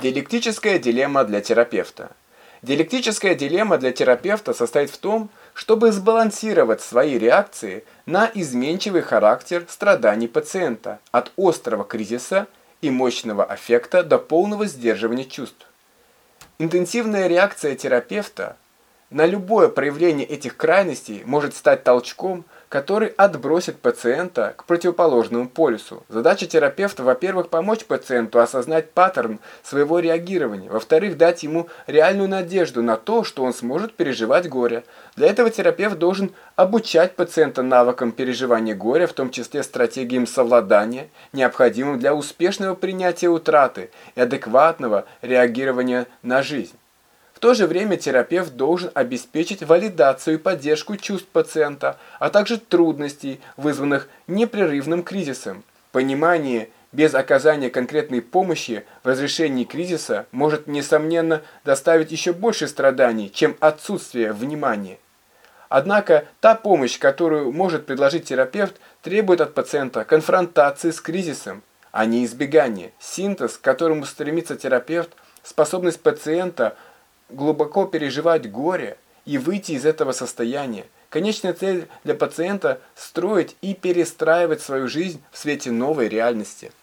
Диалектическая дилемма для терапевта. Диалектическая дилемма для терапевта состоит в том, чтобы сбалансировать свои реакции на изменчивый характер страданий пациента от острого кризиса и мощного аффекта до полного сдерживания чувств. Интенсивная реакция терапевта на любое проявление этих крайностей может стать толчком – который отбросит пациента к противоположному полюсу. Задача терапевта, во-первых, помочь пациенту осознать паттерн своего реагирования, во-вторых, дать ему реальную надежду на то, что он сможет переживать горе. Для этого терапевт должен обучать пациента навыкам переживания горя, в том числе стратегиям совладания, необходимым для успешного принятия утраты и адекватного реагирования на жизнь. В то же время терапевт должен обеспечить валидацию и поддержку чувств пациента, а также трудностей, вызванных непрерывным кризисом. Понимание без оказания конкретной помощи в разрешении кризиса может, несомненно, доставить еще больше страданий, чем отсутствие внимания. Однако та помощь, которую может предложить терапевт, требует от пациента конфронтации с кризисом, а не избегания. Синтез, к которому стремится терапевт, способность пациента – глубоко переживать горе и выйти из этого состояния. Конечная цель для пациента – строить и перестраивать свою жизнь в свете новой реальности –